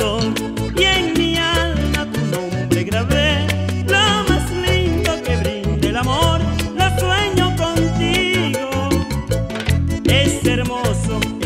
y en mi alma tu nombre grabé. Lo más lindo que brinde el amor, lo sueño contigo. Es hermoso.